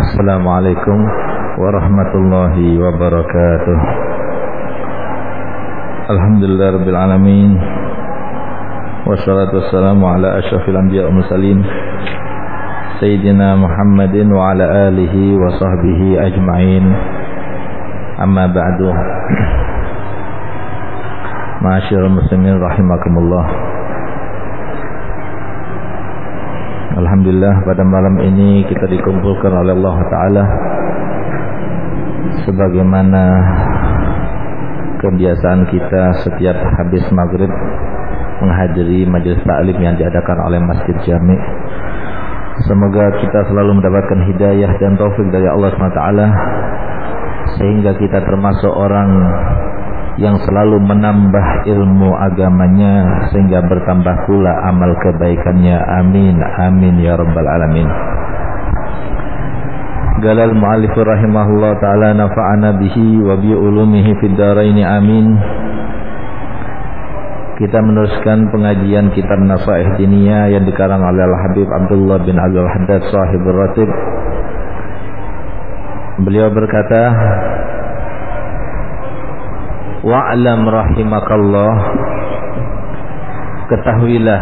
السلام عليكم ورحمة الله وبركاته الحمد لله رب العالمين والصلاة والسلام على أشرف الأنبياء والمرسلين سيدنا محمد وعلى آله وصحبه أجمعين أما بعد معاشر المسلمين رحمكم Alhamdulillah pada malam ini kita dikumpulkan oleh Allah Ta'ala Sebagaimana kebiasaan kita setiap habis maghrib Menghadiri majelis ta'lim yang diadakan oleh Masjid Jami. Semoga kita selalu mendapatkan hidayah dan taufik dari Allah SWT Sehingga kita termasuk orang yang selalu menambah ilmu agamanya sehingga bertambah pula amal kebaikannya. Amin. Amin ya rabbal alamin. Galal muallif rahimahullah taala nafa'ana bihi wa bi ulumihi fid dharain amin. Kita meneruskan pengajian kitab Nasaih Diniyah yang dikarang oleh Al-Habib Abdullah bin Abdul Haddad sahibul ratib. Beliau berkata Wa'lam rahimakallah. Ketahuilah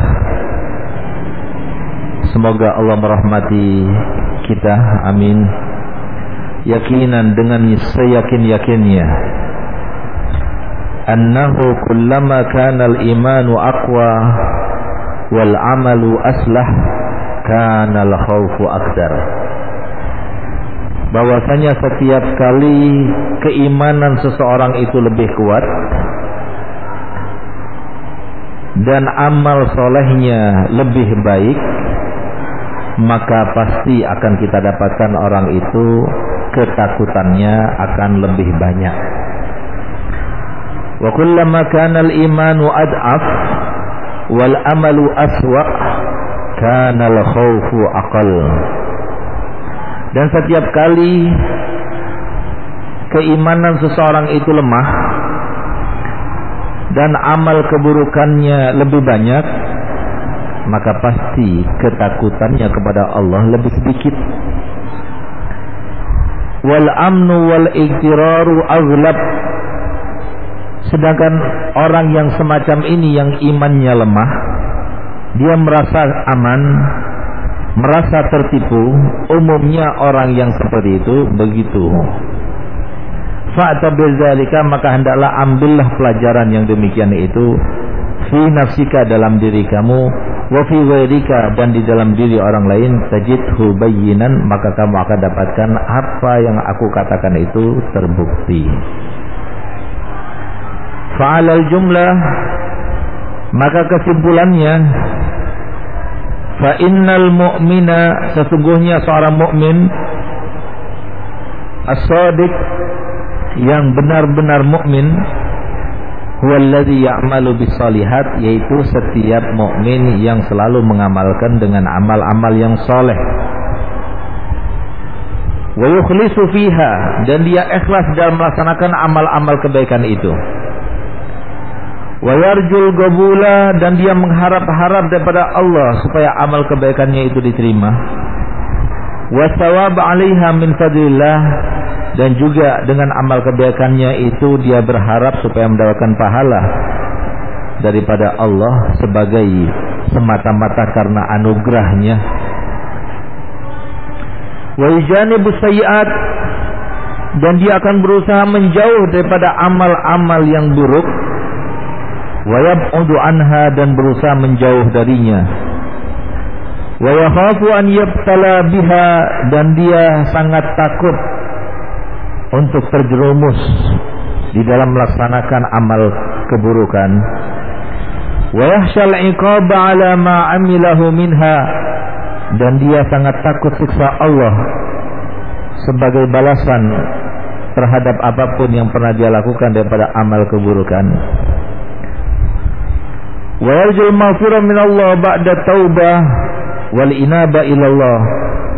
Semoga Allah merahmati kita. Amin. Yakinan dengan seyakin-yakinnya. Annahu kullama kanal imanu aqwa Wal amalu aslah Kanal khawfu akdar bahwasanya setiap kali keimanan seseorang itu lebih kuat dan amal solehnya lebih baik maka pasti akan kita dapatkan orang itu ketakutannya akan lebih banyak. Wa kullama kana al-imanu ad'af wal amalu aswa kana al-khawfu aqall dan setiap kali keimanan seseorang itu lemah dan amal keburukannya lebih banyak, maka pasti ketakutannya kepada Allah lebih sedikit. Wal amnu wal iktiraru aghlab. Sedangkan orang yang semacam ini yang imannya lemah, dia merasa aman, merasa tertipu umumnya orang yang seperti itu begitu. Fa'tabil zalika maka hendaklah ambillah pelajaran yang demikian itu fi nafsika dalam diri kamu wa fi ghairika dan di dalam diri orang lain tajidhu bayyinan maka kamu akan dapatkan apa yang aku katakan itu terbukti. Fa'alal jumlah maka kesimpulannya Fa innal mu'mina sesungguhnya seorang mukmin as-sadiq yang benar-benar mukmin huwallazi ya'malu bisalihat yaitu setiap mukmin yang selalu mengamalkan dengan amal-amal yang soleh. Wa yukhlisu fiha dan dia ikhlas dalam melaksanakan amal-amal kebaikan itu Wayarjul gabula dan dia mengharap-harap daripada Allah supaya amal kebaikannya itu diterima. Wasawab alaiha min fadlillah dan juga dengan amal kebaikannya itu dia berharap supaya mendapatkan pahala daripada Allah sebagai semata-mata karena anugerahnya. Wa sayiat dan dia akan berusaha menjauh daripada amal-amal yang buruk wa yab'udu anha dan berusaha menjauh darinya. wa an yabtala biha dan dia sangat takut untuk terjerumus di dalam melaksanakan amal keburukan. wa yakhshal iqaba ala ma amilahu minha dan dia sangat takut siksa Allah sebagai balasan terhadap apa pun yang pernah dia lakukan daripada amal keburukan wa yarjul maghfirah min Allah ba'da taubah wal inaba ilallah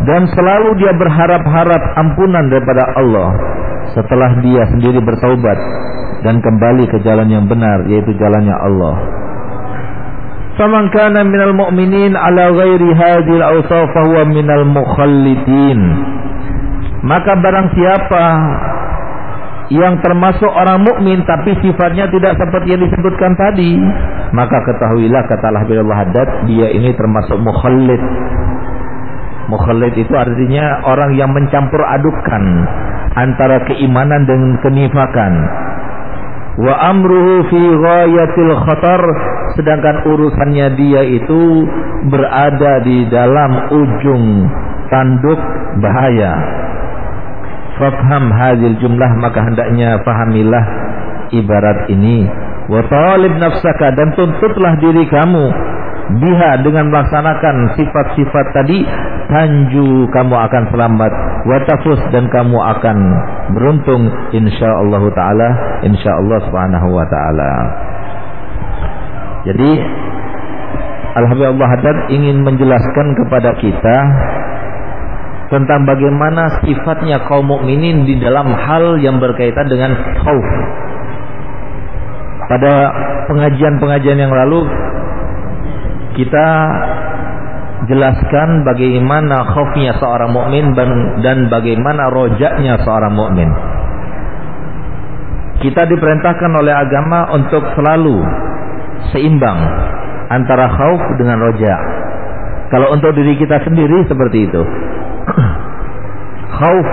dan selalu dia berharap-harap ampunan daripada Allah setelah dia sendiri bertaubat dan kembali ke jalan yang benar yaitu jalannya Allah. Faman kana minal mu'minin ala ghairi hadhil awsaf fahuwa minal mukhallitin. Maka barang siapa yang termasuk orang mukmin tapi sifatnya tidak seperti yang disebutkan tadi, maka ketahuilah kata Allah bin Haddad, dia ini termasuk mukhallid. Mukhallid itu artinya orang yang mencampur adukan antara keimanan dengan kenifakan. Wa amruhu fi ghayatil khatar sedangkan urusannya dia itu berada di dalam ujung tanduk bahaya. Fafham hadil jumlah maka hendaknya fahamilah ibarat ini. Wa nafsaka dan tuntutlah diri kamu biha dengan melaksanakan sifat-sifat tadi. Tanju kamu akan selamat. Watafus dan kamu akan beruntung. Insyaallah taala insyaallah subhanahu wa taala. Jadi Haddad ingin menjelaskan kepada kita tentang bagaimana sifatnya kaum mukminin di dalam hal yang berkaitan dengan khauf. Pada pengajian-pengajian yang lalu kita jelaskan bagaimana khaufnya seorang mukmin dan bagaimana rojaknya seorang mukmin. Kita diperintahkan oleh agama untuk selalu seimbang antara khauf dengan roja. Kalau untuk diri kita sendiri seperti itu. Khauf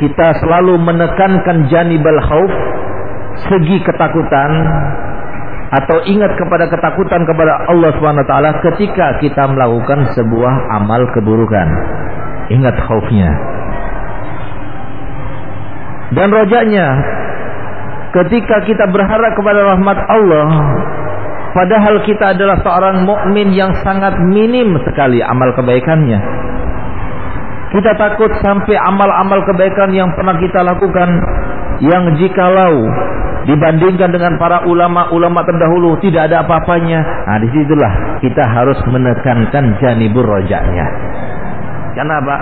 kita selalu menekankan janibal khauf segi ketakutan atau ingat kepada ketakutan kepada Allah taala ketika kita melakukan sebuah amal keburukan. Ingat khaufnya. Dan rojaknya ketika kita berharap kepada rahmat Allah padahal kita adalah seorang mukmin yang sangat minim sekali amal kebaikannya. Kita takut sampai amal-amal kebaikan yang pernah kita lakukan yang jikalau dibandingkan dengan para ulama-ulama terdahulu tidak ada apa-apanya. Nah, di situlah kita harus menekankan janibur rojaknya. Kenapa?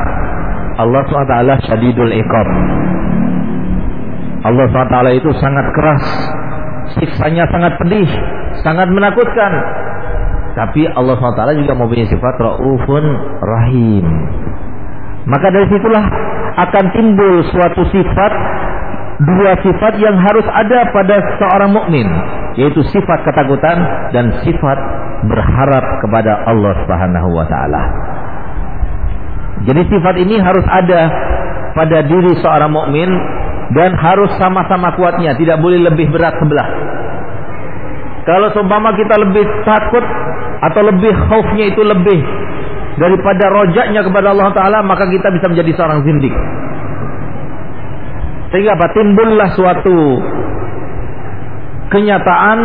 Allah SWT syadidul iqab. Allah SWT itu sangat keras. Siksanya sangat pedih. Sangat menakutkan. Tapi Allah SWT juga mempunyai sifat ra'ufun rahim. Maka dari situlah akan timbul suatu sifat dua sifat yang harus ada pada seorang mukmin, yaitu sifat ketakutan dan sifat berharap kepada Allah Subhanahu wa taala. Jadi sifat ini harus ada pada diri seorang mukmin dan harus sama-sama kuatnya, tidak boleh lebih berat sebelah. Kalau seumpama kita lebih takut atau lebih khaufnya itu lebih daripada rojaknya kepada Allah Taala, maka kita bisa menjadi seorang zindik. Sehingga apa? Timbullah suatu kenyataan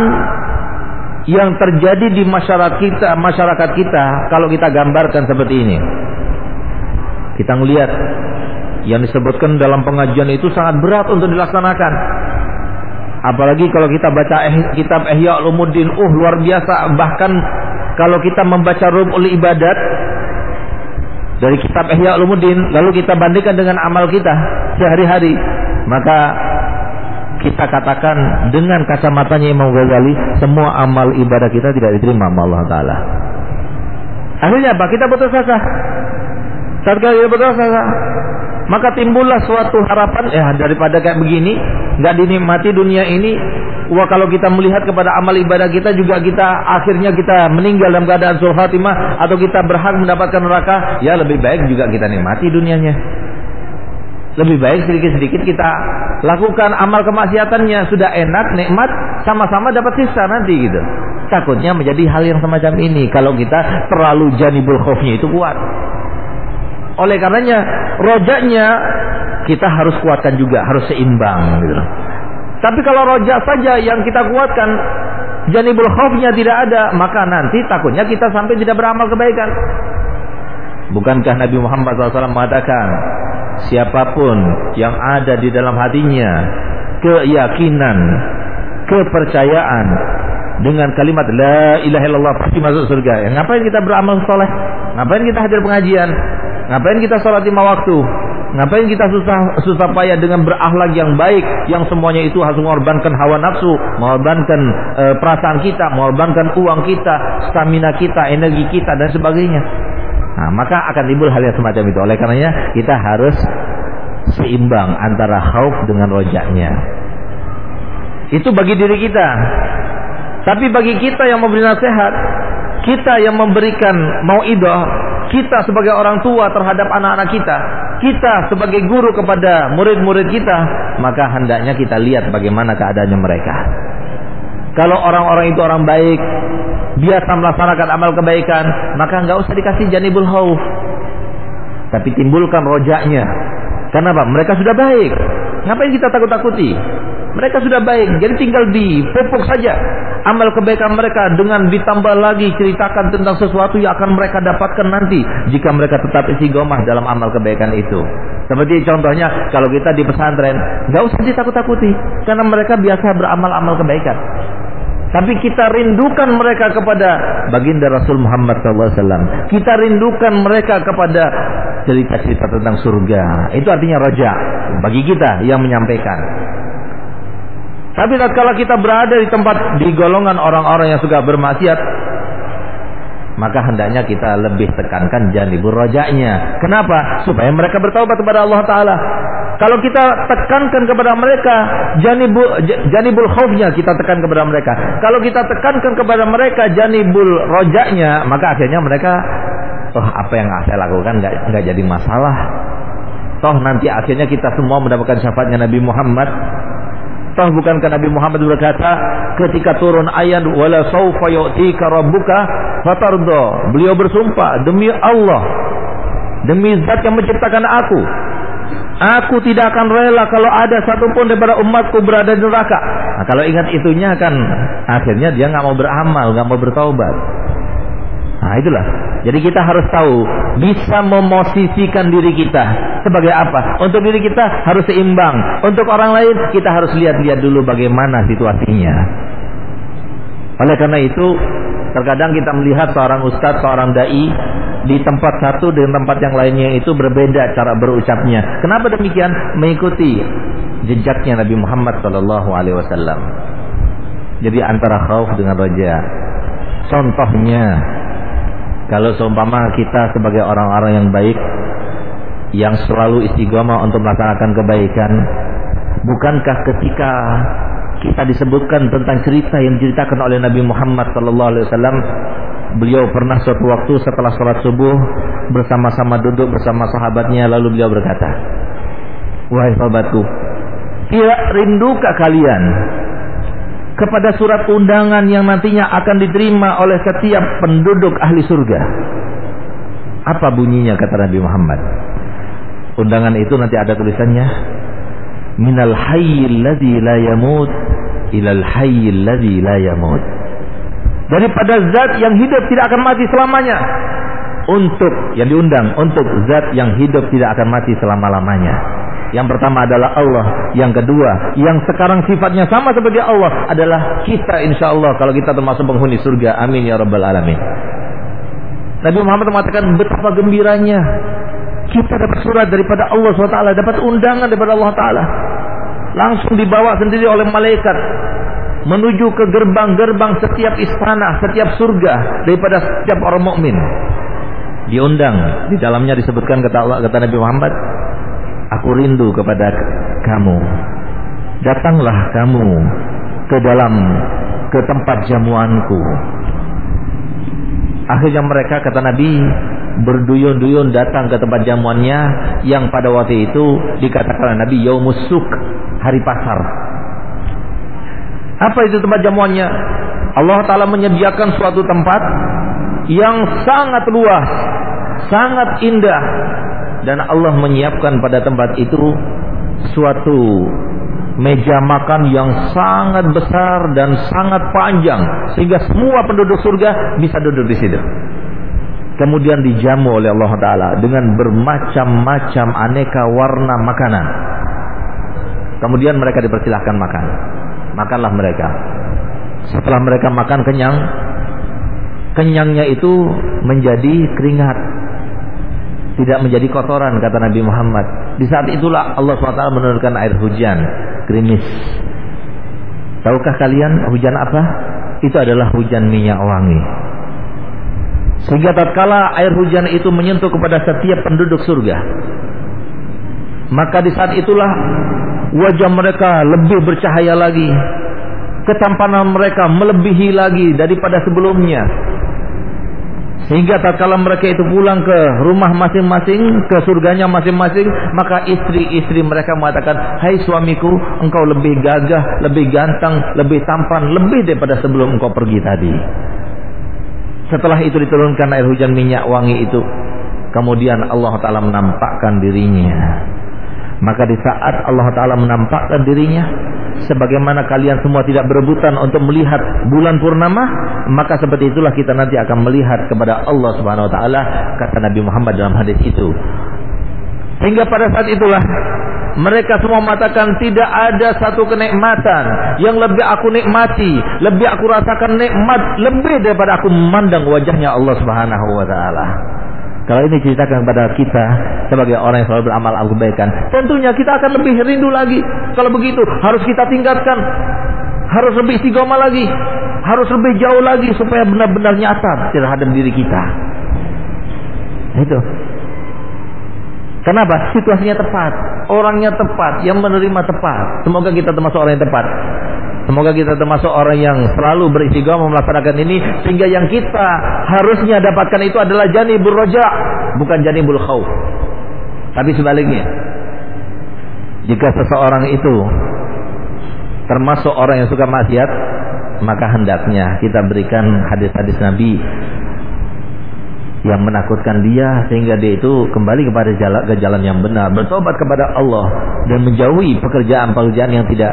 yang terjadi di masyarakat kita, masyarakat kita kalau kita gambarkan seperti ini. Kita melihat yang disebutkan dalam pengajian itu sangat berat untuk dilaksanakan. Apalagi kalau kita baca eh, kitab Ihya Ulumuddin, uh luar biasa. Bahkan kalau kita membaca Rubul Ibadat dari kitab Ihya Ulumuddin, lalu kita bandingkan dengan amal kita sehari-hari, maka kita katakan dengan kacamatanya Imam Ghazali semua amal ibadah kita tidak diterima sama Allah Taala. Akhirnya apa? Kita putus asa. Saat kita putus asa, maka timbullah suatu harapan ya daripada kayak begini nggak dinikmati dunia ini wah kalau kita melihat kepada amal ibadah kita juga kita akhirnya kita meninggal dalam keadaan sul atau kita berhak mendapatkan neraka ya lebih baik juga kita nikmati dunianya lebih baik sedikit-sedikit kita lakukan amal kemaksiatannya sudah enak, nikmat, sama-sama dapat sisa nanti gitu. Takutnya menjadi hal yang semacam ini kalau kita terlalu janibul khaufnya itu kuat. Oleh karenanya rojaknya kita harus kuatkan juga, harus seimbang gitu. Tapi kalau rojak saja yang kita kuatkan janibul khaufnya tidak ada, maka nanti takutnya kita sampai tidak beramal kebaikan. Bukankah Nabi Muhammad SAW mengatakan siapa pun yang ada di dalam hatinya keyakinan, kepercayaan dengan kalimat la ilaha illallah pasti masuk surga. Ya, ngapain kita beramal soleh? Ngapain kita hadir pengajian? Ngapain kita sholat lima waktu? Ngapain kita susah susah payah dengan berakhlak yang baik yang semuanya itu harus mengorbankan hawa nafsu, mengorbankan e, perasaan kita, mengorbankan uang kita, stamina kita, energi kita dan sebagainya. Nah, maka akan timbul hal yang semacam itu. Oleh karenanya kita harus seimbang antara khauf dengan rojaknya. Itu bagi diri kita. Tapi bagi kita yang memberi nasihat, kita yang memberikan mau'idah, kita sebagai orang tua terhadap anak-anak kita, kita sebagai guru kepada murid-murid kita, maka hendaknya kita lihat bagaimana keadaannya mereka. Kalau orang-orang itu orang baik, biasa melaksanakan amal kebaikan, maka nggak usah dikasih janibul hauf. Tapi timbulkan rojaknya. Kenapa? Mereka sudah baik. Ngapain kita takut-takuti? Mereka sudah baik, jadi tinggal dipupuk saja amal kebaikan mereka dengan ditambah lagi ceritakan tentang sesuatu yang akan mereka dapatkan nanti jika mereka tetap istiqomah dalam amal kebaikan itu. Seperti contohnya kalau kita di pesantren, nggak usah ditakut-takuti karena mereka biasa beramal-amal kebaikan. Tapi kita rindukan mereka kepada baginda Rasul Muhammad SAW. Kita rindukan mereka kepada cerita-cerita tentang surga. Itu artinya raja bagi kita yang menyampaikan. Tapi tatkala kita berada di tempat di golongan orang-orang yang suka bermaksiat, maka hendaknya kita lebih tekankan janibur rojaknya. Kenapa? Supaya mereka bertaubat kepada Allah Taala. Kalau kita tekankan kepada mereka janibul janibul khaufnya kita tekan kepada mereka. Kalau kita tekankan kepada mereka janibul rojaknya, maka akhirnya mereka oh apa yang saya lakukan nggak nggak jadi masalah. Toh nanti akhirnya kita semua mendapatkan syafaatnya Nabi Muhammad Toh bukankah Nabi Muhammad berkata ketika turun ayat wala saufa yu'tika rabbuka fatardo. Beliau bersumpah demi Allah demi zat yang menciptakan aku Aku tidak akan rela kalau ada satupun daripada umatku berada di neraka. Nah, kalau ingat itunya kan akhirnya dia nggak mau beramal, nggak mau bertaubat. Nah itulah. Jadi kita harus tahu bisa memosisikan diri kita sebagai apa. Untuk diri kita harus seimbang. Untuk orang lain kita harus lihat-lihat dulu bagaimana situasinya. Oleh karena itu terkadang kita melihat seorang ustadz, seorang dai di tempat satu dengan tempat yang lainnya itu berbeda cara berucapnya. Kenapa demikian? Mengikuti jejaknya Nabi Muhammad Shallallahu Alaihi Wasallam. Jadi antara khauf dengan raja. Contohnya kalau seumpama kita sebagai orang-orang yang baik yang selalu istiqomah untuk melaksanakan kebaikan, bukankah ketika kita disebutkan tentang cerita yang diceritakan oleh Nabi Muhammad sallallahu alaihi wasallam, beliau pernah suatu waktu setelah sholat subuh bersama-sama duduk bersama sahabatnya lalu beliau berkata, "Wahai sahabatku, tidak rindukah kalian kepada surat undangan yang nantinya akan diterima oleh setiap penduduk ahli surga. Apa bunyinya kata Nabi Muhammad? Undangan itu nanti ada tulisannya minal hayyil ladzi la yamut ilal hayyil ladzi la yamut. Daripada zat yang hidup tidak akan mati selamanya untuk yang diundang untuk zat yang hidup tidak akan mati selama-lamanya. Yang pertama adalah Allah. Yang kedua, yang sekarang sifatnya sama seperti Allah adalah kita insya Allah kalau kita termasuk penghuni surga. Amin ya rabbal alamin. Nabi Muhammad mengatakan betapa gembiranya kita dapat surat daripada Allah SWT, dapat undangan daripada Allah Taala. Langsung dibawa sendiri oleh malaikat menuju ke gerbang-gerbang setiap istana, setiap surga daripada setiap orang mukmin. Diundang, di dalamnya disebutkan kata Allah kata Nabi Muhammad, aku rindu kepada kamu. Datanglah kamu ke dalam ke tempat jamuanku. Akhirnya mereka kata Nabi berduyun-duyun datang ke tempat jamuannya yang pada waktu itu dikatakan Nabi Yaumusuk hari pasar. Apa itu tempat jamuannya? Allah Ta'ala menyediakan suatu tempat yang sangat luas, sangat indah, dan Allah menyiapkan pada tempat itu suatu meja makan yang sangat besar dan sangat panjang sehingga semua penduduk surga bisa duduk di situ. Kemudian dijamu oleh Allah Taala dengan bermacam-macam aneka warna makanan. Kemudian mereka dipersilahkan makan. Makanlah mereka. Setelah mereka makan kenyang, kenyangnya itu menjadi keringat tidak menjadi kotoran kata Nabi Muhammad. Di saat itulah Allah SWT menurunkan air hujan, gerimis. Tahukah kalian hujan apa? Itu adalah hujan minyak wangi. Sehingga tatkala air hujan itu menyentuh kepada setiap penduduk surga. Maka di saat itulah wajah mereka lebih bercahaya lagi. Ketampanan mereka melebihi lagi daripada sebelumnya. Sehingga tatkala mereka itu pulang ke rumah masing-masing, ke surganya masing-masing, maka istri-istri mereka mengatakan, "Hai suamiku, engkau lebih gagah, lebih ganteng, lebih tampan, lebih daripada sebelum engkau pergi tadi." Setelah itu diturunkan air hujan minyak wangi itu, kemudian Allah taala menampakkan dirinya. Maka di saat Allah taala menampakkan dirinya, sebagaimana kalian semua tidak berebutan untuk melihat bulan purnama, maka seperti itulah kita nanti akan melihat kepada Allah Subhanahu wa taala kata Nabi Muhammad dalam hadis itu. Sehingga pada saat itulah mereka semua mengatakan tidak ada satu kenikmatan yang lebih aku nikmati, lebih aku rasakan nikmat lebih daripada aku memandang wajahnya Allah Subhanahu wa taala. Kalau ini ceritakan kepada kita sebagai orang yang selalu beramal kebaikan, tentunya kita akan lebih rindu lagi. Kalau begitu, harus kita tingkatkan. Harus lebih istiqomah lagi. Harus lebih jauh lagi supaya benar-benar nyata terhadap diri kita. Itu. Kenapa? Situasinya tepat, orangnya tepat, yang menerima tepat. Semoga kita termasuk orang yang tepat. Semoga kita termasuk orang yang selalu beristiqomah melaksanakan ini sehingga yang kita harusnya dapatkan itu adalah janibul roja, bukan janibul khauf. Tapi sebaliknya, jika seseorang itu termasuk orang yang suka maksiat, maka hendaknya kita berikan hadis-hadis Nabi yang menakutkan dia sehingga dia itu kembali kepada jalan ke jalan yang benar, bertobat kepada Allah dan menjauhi pekerjaan-pekerjaan yang tidak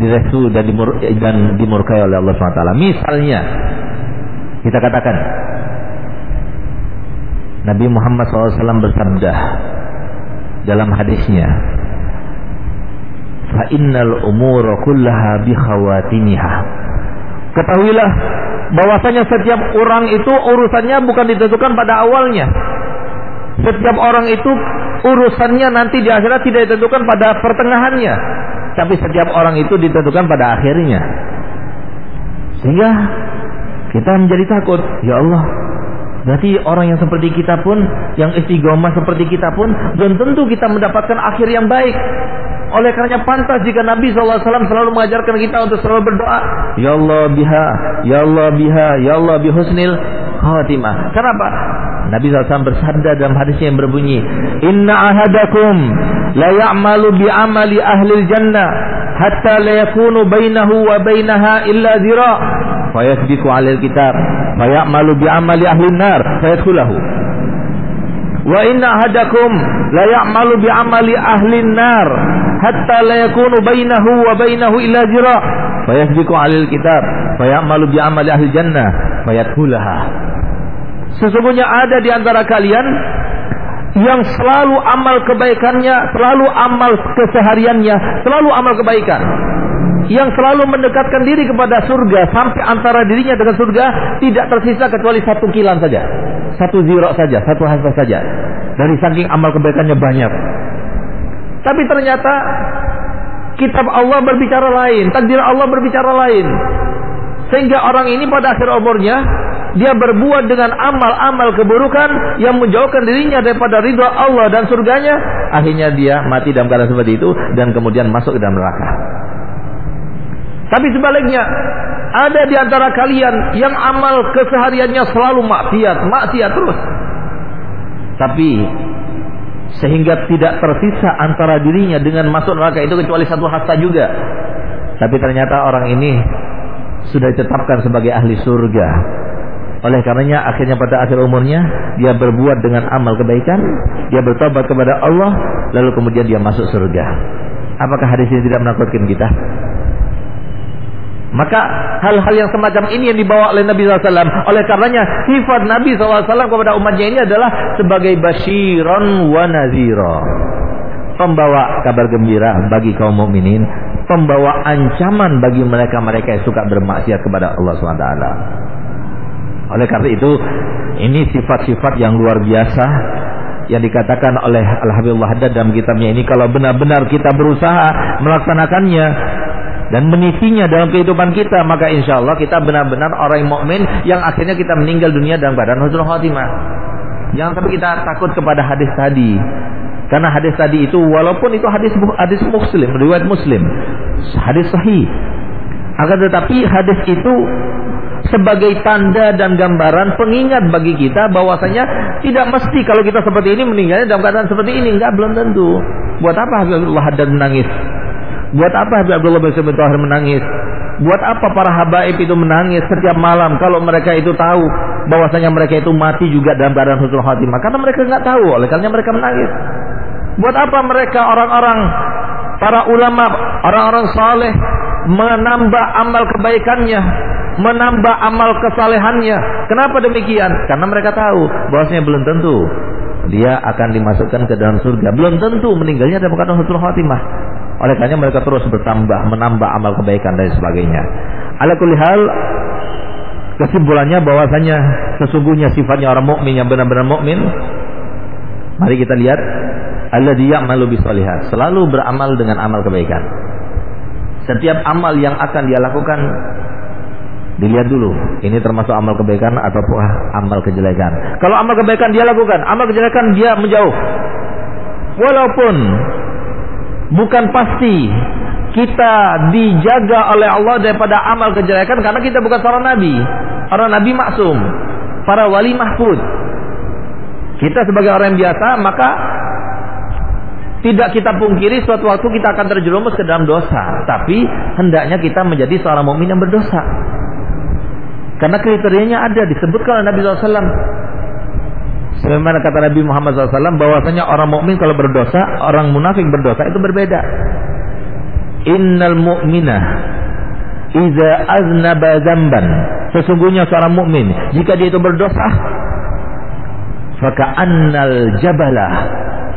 direstu dan, dimur, dan dimurkai oleh Allah SWT. Misalnya, kita katakan, Nabi Muhammad SAW bersabda dalam hadisnya, Fa innal umura kullaha bi khawatimiha. Ketahuilah bahwasanya setiap orang itu urusannya bukan ditentukan pada awalnya. Setiap orang itu urusannya nanti di akhirat tidak ditentukan pada pertengahannya. Tapi setiap orang itu ditentukan pada akhirnya. Sehingga kita menjadi takut. Ya Allah, berarti orang yang seperti kita pun, yang istiqomah seperti kita pun, belum tentu kita mendapatkan akhir yang baik. Oleh karenanya pantas jika Nabi SAW selalu mengajarkan kita untuk selalu berdoa. Ya Allah biha, Ya Allah biha, Ya Allah bihusnil khatimah. Kenapa? Nabi SAW bersabda dalam hadisnya yang berbunyi, Inna ahadakum la ya'malu bi amali ahli jannah hatta la yakunu bainahu wa bainaha illa zira fayasbiqu 'alal kitab. Fayamalu bi amali ahli nar. Fayadkhulahu. Wa inna ahadakum la ya'malu bi amali ahli nar. Hatta la yakunu bainahu wa bainahu illa zira. Fayasbiqu 'alal kitab. Fayamalu bi amali ahli jannah. Fayadkhulaha Sesungguhnya ada di antara kalian yang selalu amal kebaikannya, selalu amal kesehariannya, selalu amal kebaikan. Yang selalu mendekatkan diri kepada surga sampai antara dirinya dengan surga tidak tersisa kecuali satu kilan saja. Satu zirok saja, satu hasbah saja. Dari saking amal kebaikannya banyak. Tapi ternyata kitab Allah berbicara lain, takdir Allah berbicara lain. Sehingga orang ini pada akhir umurnya dia berbuat dengan amal-amal keburukan yang menjauhkan dirinya daripada ridha Allah dan surganya, akhirnya dia mati dalam keadaan seperti itu dan kemudian masuk ke dalam neraka. Tapi sebaliknya, ada di antara kalian yang amal kesehariannya selalu maksiat, maksiat terus. Tapi sehingga tidak tersisa antara dirinya dengan masuk neraka itu kecuali satu hasta juga. Tapi ternyata orang ini sudah ditetapkan sebagai ahli surga oleh karenanya akhirnya pada akhir umurnya dia berbuat dengan amal kebaikan, dia bertobat kepada Allah, lalu kemudian dia masuk surga. Apakah hadis ini tidak menakutkan kita? Maka hal-hal yang semacam ini yang dibawa oleh Nabi SAW. Oleh karenanya sifat Nabi SAW kepada umatnya ini adalah sebagai basyiron wa nazira. Pembawa kabar gembira bagi kaum mukminin, pembawa ancaman bagi mereka-mereka yang suka bermaksiat kepada Allah SWT. Oleh karena itu, ini sifat-sifat yang luar biasa yang dikatakan oleh Al-Habibullah Haddad dalam kitabnya ini kalau benar-benar kita berusaha melaksanakannya dan menisinya dalam kehidupan kita maka insya Allah kita benar-benar orang yang mukmin yang akhirnya kita meninggal dunia dalam badan husnul khotimah jangan sampai kita takut kepada hadis tadi karena hadis tadi itu walaupun itu hadis hadis muslim riwayat muslim hadis sahih akan tetapi hadis itu sebagai tanda dan gambaran pengingat bagi kita bahwasanya tidak mesti kalau kita seperti ini meninggalnya dalam keadaan seperti ini enggak belum tentu. Buat apa Habibullah Haddad menangis? Buat apa Habib Abdullah bin Sabit menangis? Buat apa para habaib itu menangis setiap malam kalau mereka itu tahu bahwasanya mereka itu mati juga dalam keadaan husnul khatimah? Karena mereka enggak tahu, oleh karena mereka menangis. Buat apa mereka orang-orang para ulama, orang-orang saleh menambah amal kebaikannya menambah amal kesalehannya. Kenapa demikian? Karena mereka tahu bahwasanya belum tentu dia akan dimasukkan ke dalam surga. Belum tentu meninggalnya dalam keadaan husnul khatimah. Oleh karena mereka terus bertambah, menambah amal kebaikan dan sebagainya. Ala kulli hal kesimpulannya bahwasanya sesungguhnya sifatnya orang mukmin yang benar-benar mukmin mari kita lihat alladzi ya'malu bisolihat selalu beramal dengan amal kebaikan setiap amal yang akan dia lakukan Dilihat dulu, ini termasuk amal kebaikan atau amal kejelekan. Kalau amal kebaikan dia lakukan, amal kejelekan dia menjauh. Walaupun bukan pasti kita dijaga oleh Allah daripada amal kejelekan karena kita bukan seorang nabi. Orang nabi maksum, para wali mahfud. Kita sebagai orang yang biasa, maka tidak kita pungkiri suatu waktu kita akan terjerumus ke dalam dosa. Tapi hendaknya kita menjadi seorang mukmin yang berdosa. Karena kriterianya ada disebutkan oleh Nabi SAW. Sebagaimana kata Nabi Muhammad SAW bahwasanya orang mukmin kalau berdosa, orang munafik berdosa itu berbeda. Innal mu'mina iza aznaba zamban. Sesungguhnya seorang mukmin jika dia itu berdosa, faka'annal jabala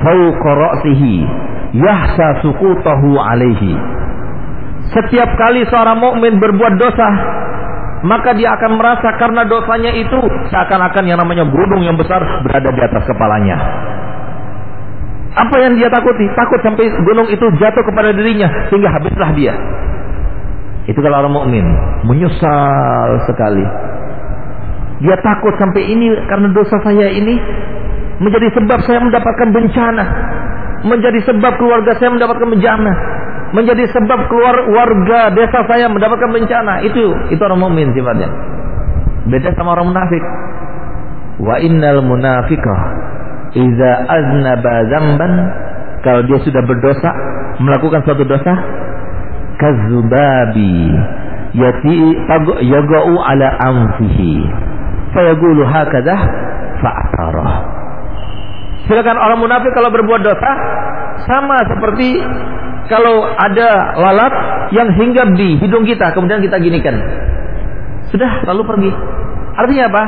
fawqa ra'sihi yahsa suqutahu alaihi. Setiap kali seorang mukmin berbuat dosa, maka dia akan merasa karena dosanya itu seakan-akan yang namanya gunung yang besar berada di atas kepalanya. Apa yang dia takuti? Takut sampai gunung itu jatuh kepada dirinya sehingga habislah dia. Itu kalau orang mukmin menyesal sekali. Dia takut sampai ini karena dosa saya ini menjadi sebab saya mendapatkan bencana, menjadi sebab keluarga saya mendapatkan bencana, menjadi sebab keluar warga desa saya mendapatkan bencana. Itu itu orang mukmin sifatnya. Beda sama orang munafik. Wa innal munafiqah idza aznaba dzamban kalau dia sudah berdosa melakukan suatu dosa kazubabi yati yagau ala anfihi fayaqulu hakadha fa'tarah silakan orang munafik kalau berbuat dosa sama seperti kalau ada lalat yang hinggap di hidung kita, kemudian kita ginikan. Sudah, lalu pergi. Artinya apa?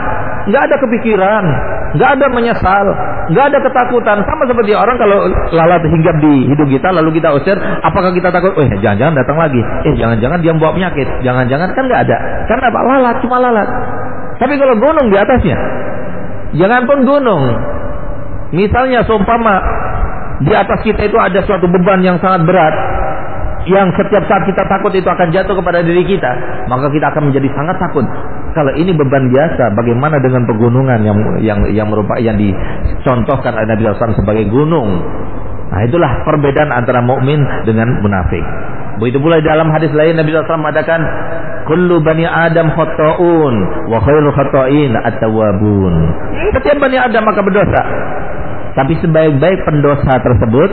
Nggak ada kepikiran, nggak ada menyesal, nggak ada ketakutan. Sama seperti orang kalau lalat hinggap di hidung kita, lalu kita usir, apakah kita takut? Eh, jangan-jangan datang lagi. Eh, jangan-jangan dia membawa penyakit. Jangan-jangan kan nggak ada. Karena apa? Lalat, cuma lalat. Tapi kalau gunung di atasnya, jangan pun gunung. Misalnya seumpama di atas kita itu ada suatu beban yang sangat berat yang setiap saat kita takut itu akan jatuh kepada diri kita, maka kita akan menjadi sangat takut. Kalau ini beban biasa, bagaimana dengan pegunungan yang yang yang merupakan yang dicontohkan oleh Nabi SAW sebagai gunung? Nah, itulah perbedaan antara mukmin dengan munafik. Begitu pula dalam hadis lain Nabi SAW mengatakan, "Kullu bani Adam khata'un wa khairu khata'in at-tawwabun." Setiap bani Adam maka berdosa. Tapi sebaik-baik pendosa tersebut,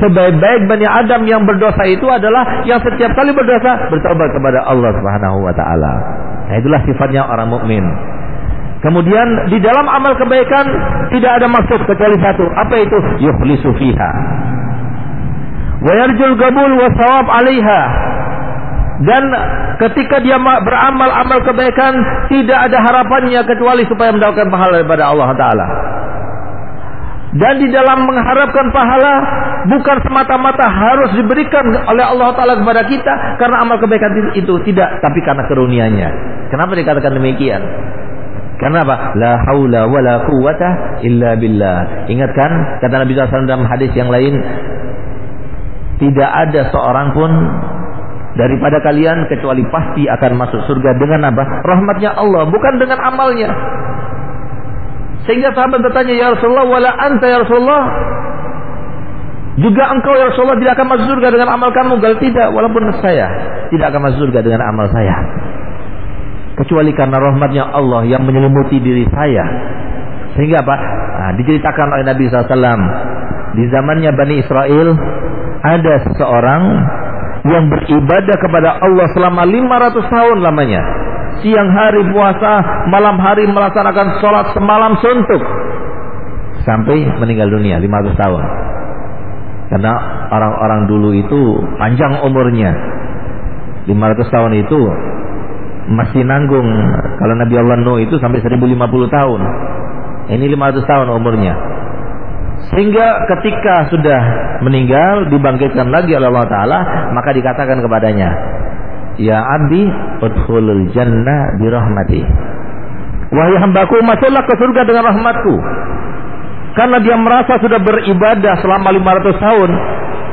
sebaik-baik Bani Adam yang berdosa itu adalah yang setiap kali berdosa bertobat kepada Allah Subhanahu wa taala. Nah, itulah sifatnya orang mukmin. Kemudian di dalam amal kebaikan tidak ada maksud kecuali satu, apa itu? Yukhlisu fiha. Wa yarjul gabul wa sawab 'alaiha. Dan ketika dia beramal amal kebaikan tidak ada harapannya kecuali supaya mendapatkan pahala daripada Allah taala. Dan di dalam mengharapkan pahala bukan semata-mata harus diberikan oleh Allah Taala kepada kita karena amal kebaikan itu tidak, tapi karena keruniannya. Kenapa dikatakan demikian? Karena apa? La haula wala quwata illa billah. Ingatkan kata Nabi SAW dalam hadis yang lain, tidak ada seorang pun daripada kalian kecuali pasti akan masuk surga dengan apa? Rahmatnya Allah, bukan dengan amalnya. Sehingga sahabat bertanya, "Ya Rasulullah, wala anta ya Rasulullah?" Juga engkau ya Rasulullah tidak akan masuk surga dengan amal kamu. Kalau tidak, walaupun saya tidak akan masuk surga dengan amal saya. Kecuali karena rahmatnya Allah yang menyelimuti diri saya. Sehingga apa? Nah, diceritakan oleh Nabi SAW. Di zamannya Bani Israel, ada seseorang yang beribadah kepada Allah selama 500 tahun lamanya. Siang hari puasa, malam hari melaksanakan sholat semalam suntuk. Sampai meninggal dunia 500 tahun. Karena orang-orang dulu itu panjang umurnya. 500 tahun itu masih nanggung. Kalau Nabi Allah Nuh itu sampai 1050 tahun. Ini 500 tahun umurnya. Sehingga ketika sudah meninggal dibangkitkan lagi oleh Allah Taala, maka dikatakan kepadanya, Ya abdi, udkhulul jannah birahmati. Wahai hambaku, masuklah ke surga dengan rahmatku. Karena dia merasa sudah beribadah selama 500 tahun,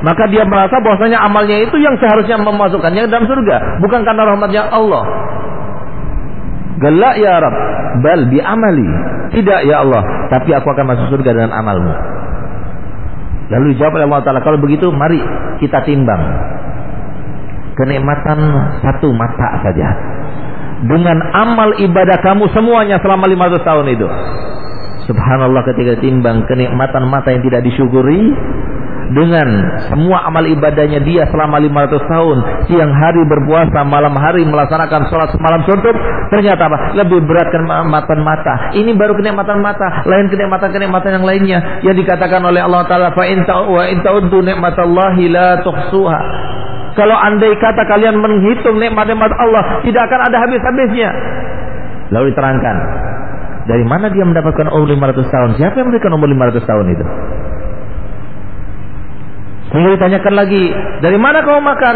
maka dia merasa bahwasanya amalnya itu yang seharusnya memasukkannya dalam surga, bukan karena rahmatnya Allah. Galak ya Rab, bal bi amali. Tidak ya Allah, tapi aku akan masuk surga dengan amalmu. Lalu dijawab oleh Allah Taala, kalau begitu mari kita timbang kenikmatan satu mata saja. Dengan amal ibadah kamu semuanya selama 500 tahun itu. Subhanallah ketika timbang kenikmatan mata yang tidak disyukuri dengan semua amal ibadahnya dia selama 500 tahun siang hari berpuasa malam hari melaksanakan sholat semalam suntuk ternyata apa? Lebih berat kenikmatan mata. Ini baru kenikmatan mata lain kenikmatan kenikmatan yang lainnya. Yang dikatakan oleh Allah Taala wa in nikmatallahi la tuhsuha kalau andai kata kalian menghitung nikmat-nikmat Allah tidak akan ada habis-habisnya lalu diterangkan dari mana dia mendapatkan umur 500 tahun? Siapa yang memberikan umur 500 tahun itu? Sehingga ditanyakan lagi, dari mana kau makan?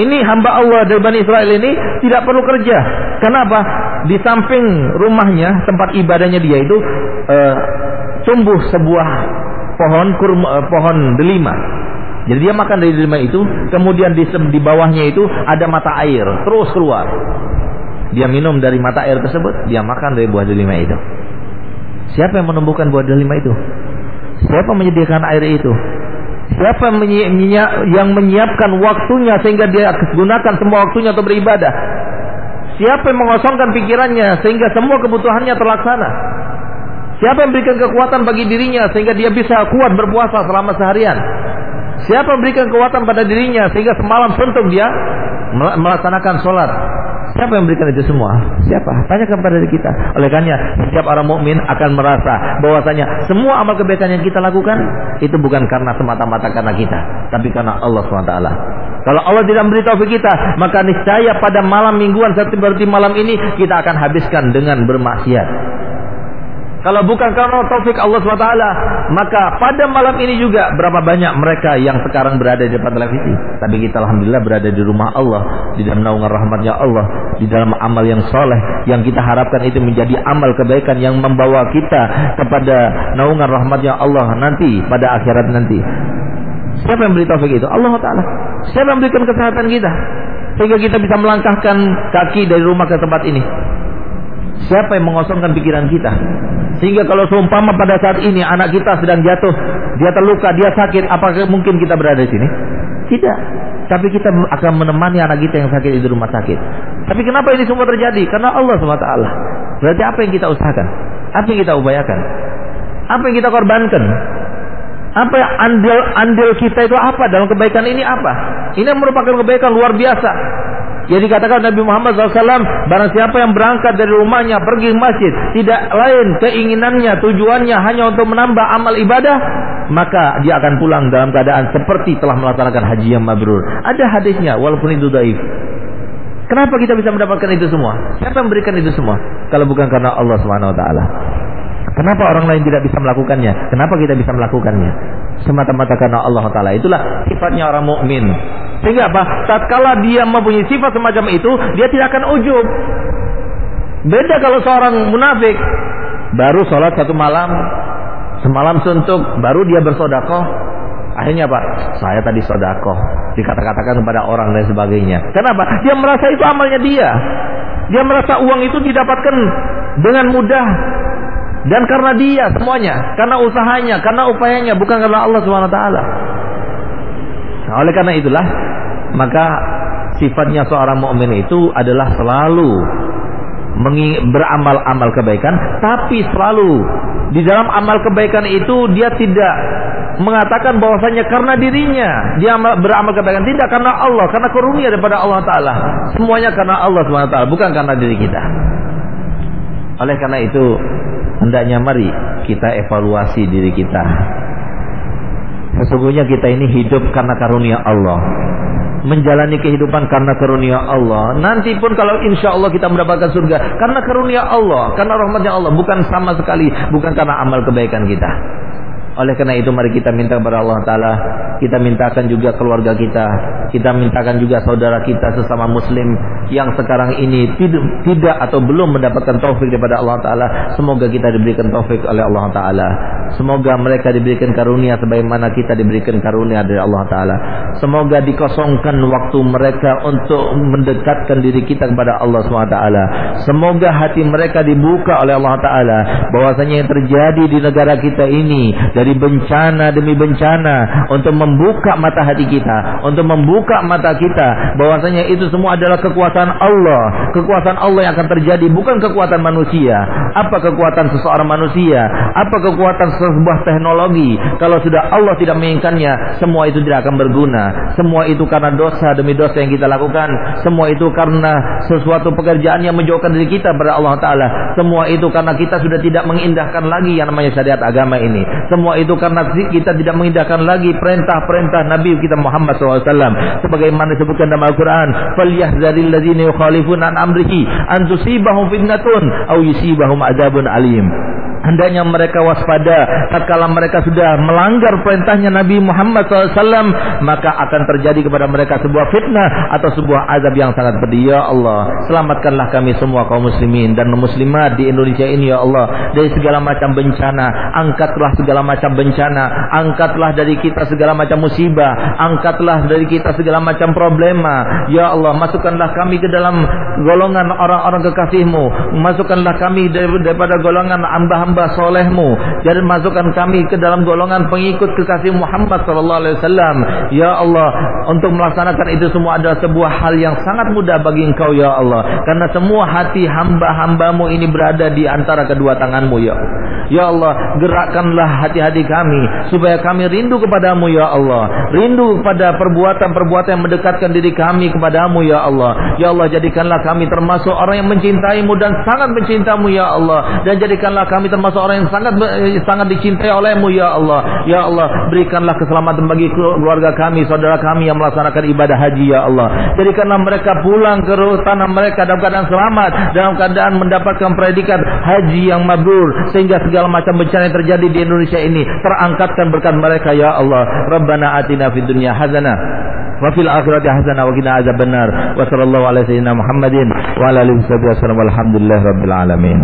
Ini hamba Allah dari Bani Israel ini tidak perlu kerja. Kenapa? Di samping rumahnya, tempat ibadahnya dia itu uh, tumbuh sebuah pohon kurma, uh, pohon delima. Jadi dia makan dari delima itu, kemudian di, di bawahnya itu ada mata air, terus keluar. Dia minum dari mata air tersebut, dia makan dari buah delima itu. Siapa yang menumbuhkan buah delima itu? Siapa menyediakan air itu? Siapa yang menyiapkan waktunya sehingga dia gunakan semua waktunya untuk beribadah? Siapa yang mengosongkan pikirannya sehingga semua kebutuhannya terlaksana? Siapa yang memberikan kekuatan bagi dirinya sehingga dia bisa kuat berpuasa selama seharian? Siapa memberikan kekuatan pada dirinya sehingga semalam suntuk dia melaksanakan sholat? Siapa yang memberikan itu semua? Siapa? Tanyakan kepada diri kita. Oleh karena setiap orang mukmin akan merasa bahwasanya semua amal kebaikan yang kita lakukan itu bukan karena semata-mata karena kita, tapi karena Allah SWT. Kalau Allah tidak memberi taufik kita, maka niscaya pada malam mingguan seperti malam ini kita akan habiskan dengan bermaksiat. Kalau bukan karena taufik Allah SWT, maka pada malam ini juga berapa banyak mereka yang sekarang berada di depan televisi. Tapi kita Alhamdulillah berada di rumah Allah, di dalam naungan rahmatnya Allah, di dalam amal yang soleh, yang kita harapkan itu menjadi amal kebaikan yang membawa kita kepada naungan rahmatnya Allah nanti, pada akhirat nanti. Siapa yang beri taufik itu? Allah Ta'ala. Siapa yang berikan kesehatan kita? Sehingga kita bisa melangkahkan kaki dari rumah ke tempat ini. Siapa yang mengosongkan pikiran kita? Sehingga kalau seumpama pada saat ini anak kita sedang jatuh, dia terluka, dia sakit, apakah mungkin kita berada di sini? Tidak. Tapi kita akan menemani anak kita yang sakit di rumah sakit. Tapi kenapa ini semua terjadi? Karena Allah SWT. Berarti apa yang kita usahakan? Apa yang kita upayakan? Apa yang kita korbankan? Apa andil andil kita itu apa dalam kebaikan ini apa? Ini merupakan kebaikan luar biasa. Jadi katakan Nabi Muhammad SAW, barang siapa yang berangkat dari rumahnya pergi ke masjid, tidak lain keinginannya, tujuannya hanya untuk menambah amal ibadah, maka dia akan pulang dalam keadaan seperti telah melaksanakan haji yang mabrur. Ada hadisnya, walaupun itu daif. Kenapa kita bisa mendapatkan itu semua? Siapa yang memberikan itu semua? Kalau bukan karena Allah Taala. Kenapa orang lain tidak bisa melakukannya? Kenapa kita bisa melakukannya? Semata-mata karena Allah Taala. Itulah sifatnya orang mukmin. Sehingga apa? Tatkala dia mempunyai sifat semacam itu, dia tidak akan ujub. Beda kalau seorang munafik baru sholat satu malam, semalam suntuk, baru dia bersodakoh. Akhirnya apa? Saya tadi sodakoh. Dikata-katakan kepada orang dan sebagainya. Kenapa? Dia merasa itu amalnya dia. Dia merasa uang itu didapatkan dengan mudah. Dan karena dia semuanya. Karena usahanya. Karena upayanya. Bukan karena Allah SWT. Nah, oleh karena itulah. Maka sifatnya seorang mukmin itu adalah selalu beramal-amal kebaikan. Tapi selalu di dalam amal kebaikan itu dia tidak mengatakan bahwasanya karena dirinya dia beramal kebaikan tidak karena Allah karena karunia daripada Allah taala semuanya karena Allah swt bukan karena diri kita oleh karena itu hendaknya mari kita evaluasi diri kita sesungguhnya kita ini hidup karena karunia Allah menjalani kehidupan karena karunia Allah. Nanti pun kalau insya Allah kita mendapatkan surga karena karunia Allah, karena rahmatnya Allah, bukan sama sekali, bukan karena amal kebaikan kita. Oleh karena itu mari kita minta kepada Allah Ta'ala. Kita mintakan juga keluarga kita. Kita mintakan juga saudara kita sesama muslim Yang sekarang ini tidak, atau belum mendapatkan taufik daripada Allah Ta'ala. Semoga kita diberikan taufik oleh Allah Ta'ala. Semoga mereka diberikan karunia Sebagaimana kita diberikan karunia dari Allah Ta'ala. Semoga dikosongkan waktu mereka Untuk mendekatkan diri kita kepada Allah SWT Semoga hati mereka dibuka oleh Allah Ta'ala. Bahwasanya yang terjadi di negara kita ini dari bencana demi bencana untuk membuka mata hati kita, untuk membuka mata kita bahwasanya itu semua adalah kekuasaan Allah. Kekuasaan Allah yang akan terjadi bukan kekuatan manusia. Apa kekuatan seseorang manusia? Apa kekuatan sebuah teknologi? Kalau sudah Allah tidak menginginkannya, semua itu tidak akan berguna. Semua itu karena dosa demi dosa yang kita lakukan. Semua itu karena sesuatu pekerjaan yang menjauhkan diri kita kepada Allah taala. Semua itu karena kita sudah tidak mengindahkan lagi yang namanya syariat agama ini. Semua semua itu karena kita tidak mengindahkan lagi perintah-perintah Nabi kita Muhammad SAW. Sebagaimana disebutkan dalam Al-Quran. فَلْيَحْذَرِ الَّذِينَ يُخَالِفُونَ عَنْ أَمْرِهِ أَنْ تُصِيبَهُمْ فِتْنَةٌ أَوْ يُصِيبَهُمْ عَذَابٌ أَلِيمٌ Hendaknya mereka waspada. Tatkala mereka sudah melanggar perintahnya Nabi Muhammad SAW maka akan terjadi kepada mereka sebuah fitnah atau sebuah azab yang sangat pedih. Ya Allah selamatkanlah kami semua kaum muslimin dan muslimat di Indonesia ini ya Allah. Dari segala macam bencana angkatlah segala macam bencana angkatlah dari kita segala macam musibah angkatlah dari kita segala macam problema. Ya Allah masukkanlah kami ke dalam golongan orang-orang kekasihmu. Masukkanlah kami daripada golongan hamba hamba solehmu dan masukkan kami ke dalam golongan pengikut kekasih Muhammad sallallahu alaihi wasallam ya Allah untuk melaksanakan itu semua adalah sebuah hal yang sangat mudah bagi engkau ya Allah karena semua hati hamba-hambamu ini berada di antara kedua tanganmu ya Ya Allah, gerakkanlah hati-hati kami supaya kami rindu kepadamu ya Allah. Rindu pada perbuatan-perbuatan yang mendekatkan diri kami kepadamu ya Allah. Ya Allah, jadikanlah kami termasuk orang yang mencintaimu dan sangat mencintaimu ya Allah. Dan jadikanlah kami termasuk orang yang sangat sangat dicintai olehmu ya Allah. Ya Allah, berikanlah keselamatan bagi keluarga kami, saudara kami yang melaksanakan ibadah haji ya Allah. Jadikanlah mereka pulang ke tanah mereka dalam keadaan selamat, dalam keadaan mendapatkan predikat haji yang mabrur sehingga segala macam bencana yang terjadi di Indonesia ini terangkatkan berkat mereka ya Allah. Rabbana atina fid dunya hasanah wa fil akhirati hasanah wa qina azabannar. Wa sallallahu ala sayyidina Muhammadin wa ala alihi wasallam. Walhamdulillahirabbil alamin.